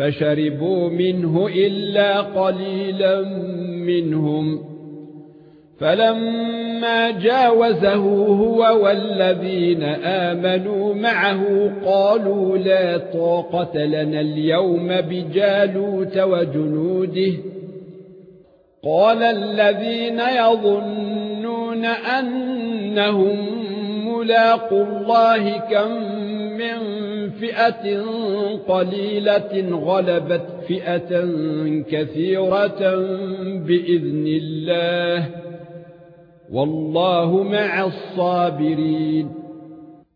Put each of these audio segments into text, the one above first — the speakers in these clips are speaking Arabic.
فشربوا منه إلا قليلا منهم. فلما جاوزه هو والذين آمنوا معه قالوا لا طاقة لنا اليوم بجالوت وجنوده. قال الذين يظنون انهم ملاقوا الله كم من فئه قليله غلبت فئه كثيره باذن الله والله مع الصابرين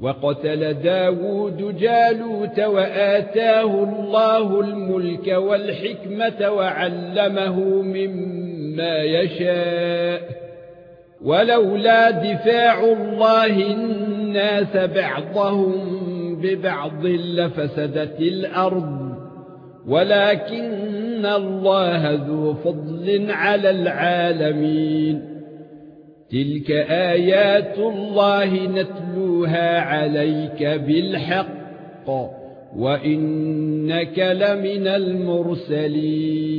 وقتل داوود جالوت وآتاه الله الملك والحكمة وعلمه مما يشاء. ولولا دفاع الله الناس بعضهم ببعض لفسدت الأرض. ولكن الله ذو فضل على العالمين. تلك ايات الله نتلوها عليك بالحق وانك لمن المرسلين